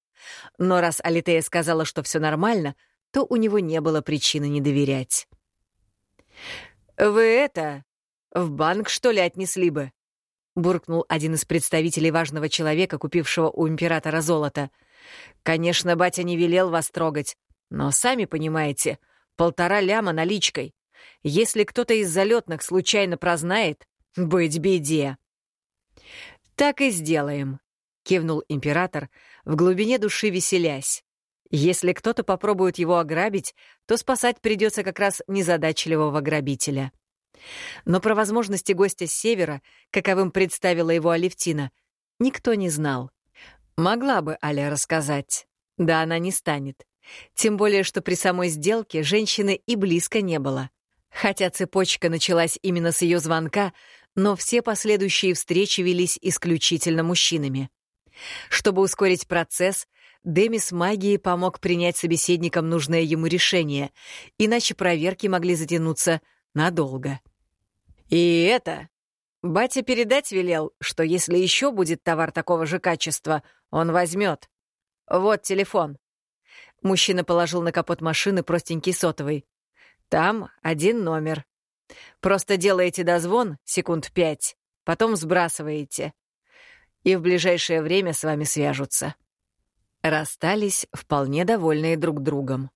Но раз Алитея сказала, что все нормально, то у него не было причины не доверять. «Вы это... в банк, что ли, отнесли бы?» — буркнул один из представителей важного человека, купившего у императора золото. «Конечно, батя не велел вас трогать, но, сами понимаете, полтора ляма наличкой. Если кто-то из залетных случайно прознает, быть беде. Так и сделаем, кивнул император, в глубине души веселясь. Если кто-то попробует его ограбить, то спасать придется как раз незадачливого грабителя. Но про возможности гостя с севера, каковым представила его Алевтина, никто не знал. Могла бы Аля рассказать. Да она не станет. Тем более, что при самой сделке женщины и близко не было. Хотя цепочка началась именно с ее звонка, но все последующие встречи велись исключительно мужчинами. Чтобы ускорить процесс, Демис магии помог принять собеседникам нужное ему решение, иначе проверки могли затянуться надолго. «И это...» Батя передать велел, что если еще будет товар такого же качества, он возьмет. Вот телефон. Мужчина положил на капот машины простенький сотовый. Там один номер. Просто делаете дозвон секунд пять, потом сбрасываете. И в ближайшее время с вами свяжутся. Расстались вполне довольные друг другом.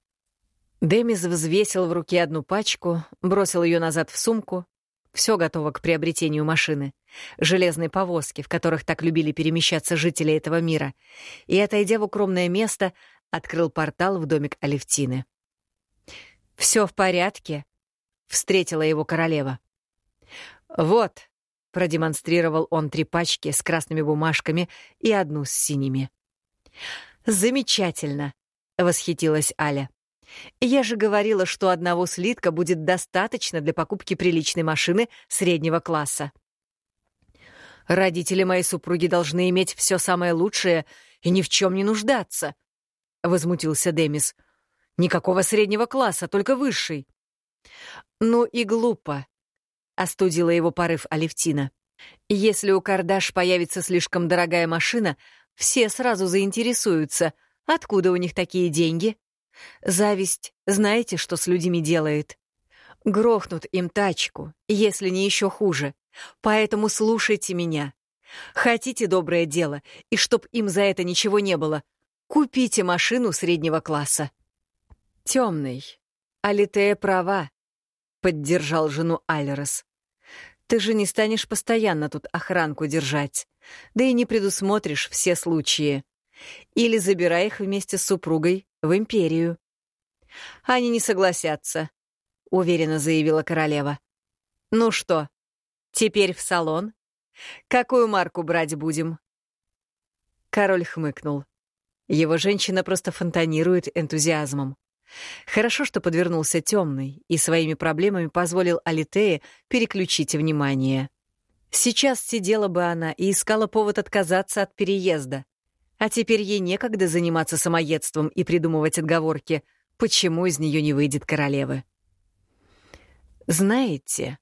Демис взвесил в руке одну пачку, бросил ее назад в сумку. Все готово к приобретению машины. Железной повозки, в которых так любили перемещаться жители этого мира. И, отойдя в укромное место, открыл портал в домик Алевтины. «Все в порядке?» — встретила его королева. «Вот», — продемонстрировал он три пачки с красными бумажками и одну с синими. «Замечательно», — восхитилась Аля. «Я же говорила, что одного слитка будет достаточно для покупки приличной машины среднего класса». «Родители моей супруги должны иметь все самое лучшее и ни в чем не нуждаться», — возмутился Демис. «Никакого среднего класса, только высший». «Ну и глупо», — остудила его порыв Алевтина. «Если у Кардаш появится слишком дорогая машина, все сразу заинтересуются, откуда у них такие деньги. Зависть, знаете, что с людьми делает? Грохнут им тачку, если не еще хуже. Поэтому слушайте меня. Хотите доброе дело, и чтоб им за это ничего не было, Купите машину среднего класса. Темный. Алитея права, поддержал жену Альрос. Ты же не станешь постоянно тут охранку держать, да и не предусмотришь все случаи. Или забирай их вместе с супругой в империю. Они не согласятся, уверенно заявила королева. Ну что, теперь в салон? Какую марку брать будем? Король хмыкнул. Его женщина просто фонтанирует энтузиазмом. Хорошо, что подвернулся темный и своими проблемами позволил Алитее переключить внимание. Сейчас сидела бы она и искала повод отказаться от переезда. А теперь ей некогда заниматься самоедством и придумывать отговорки, почему из нее не выйдет королевы. Знаете,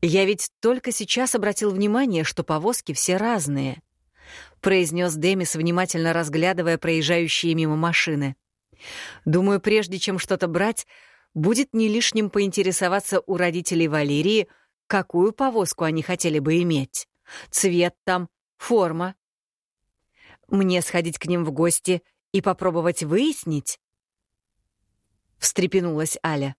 я ведь только сейчас обратил внимание, что повозки все разные. — произнес Демис, внимательно разглядывая проезжающие мимо машины. «Думаю, прежде чем что-то брать, будет не лишним поинтересоваться у родителей Валерии, какую повозку они хотели бы иметь. Цвет там, форма. Мне сходить к ним в гости и попробовать выяснить?» Встрепенулась Аля.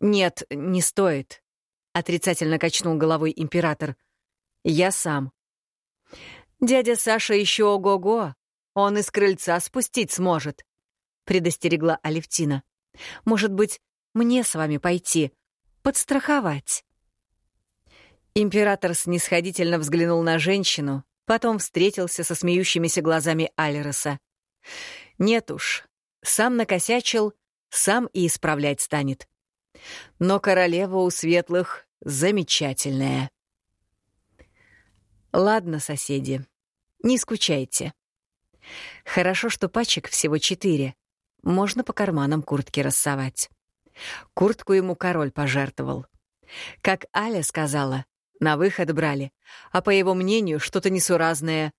«Нет, не стоит», — отрицательно качнул головой император. «Я сам. Дядя Саша еще ого-го, он из крыльца спустить сможет, — предостерегла Алевтина. Может быть, мне с вами пойти, подстраховать? Император снисходительно взглянул на женщину, потом встретился со смеющимися глазами Алироса. Нет уж, сам накосячил, сам и исправлять станет. Но королева у светлых замечательная. Ладно, соседи, не скучайте. Хорошо, что пачек всего четыре. Можно по карманам куртки рассовать. Куртку ему король пожертвовал. Как Аля сказала, на выход брали, а по его мнению что-то несуразное.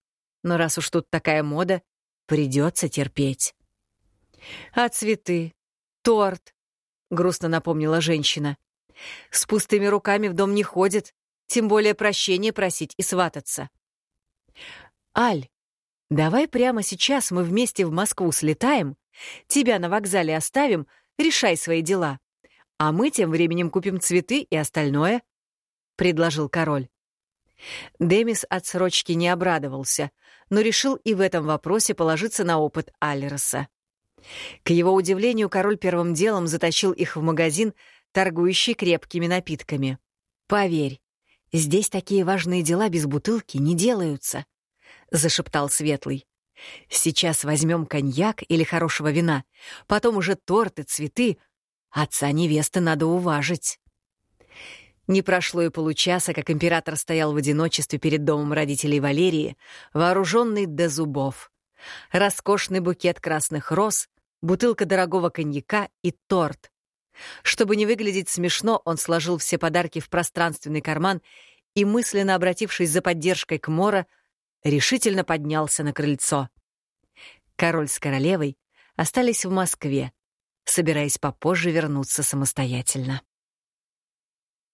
Но раз уж тут такая мода, придется терпеть. «А цветы? Торт?» — грустно напомнила женщина. «С пустыми руками в дом не ходит, тем более прощения просить и свататься». «Аль, давай прямо сейчас мы вместе в Москву слетаем, тебя на вокзале оставим, решай свои дела, а мы тем временем купим цветы и остальное», — предложил король. Демис от срочки не обрадовался, но решил и в этом вопросе положиться на опыт Аллероса. К его удивлению, король первым делом затащил их в магазин, торгующий крепкими напитками. «Поверь, здесь такие важные дела без бутылки не делаются», зашептал Светлый. Сейчас возьмем коньяк или хорошего вина, потом уже торт и цветы. Отца невесты надо уважить. Не прошло и получаса, как император стоял в одиночестве перед домом родителей Валерии, вооруженный до зубов. Роскошный букет красных роз, бутылка дорогого коньяка и торт. Чтобы не выглядеть смешно, он сложил все подарки в пространственный карман и, мысленно обратившись за поддержкой к Мора, решительно поднялся на крыльцо. Король с королевой остались в Москве, собираясь попозже вернуться самостоятельно.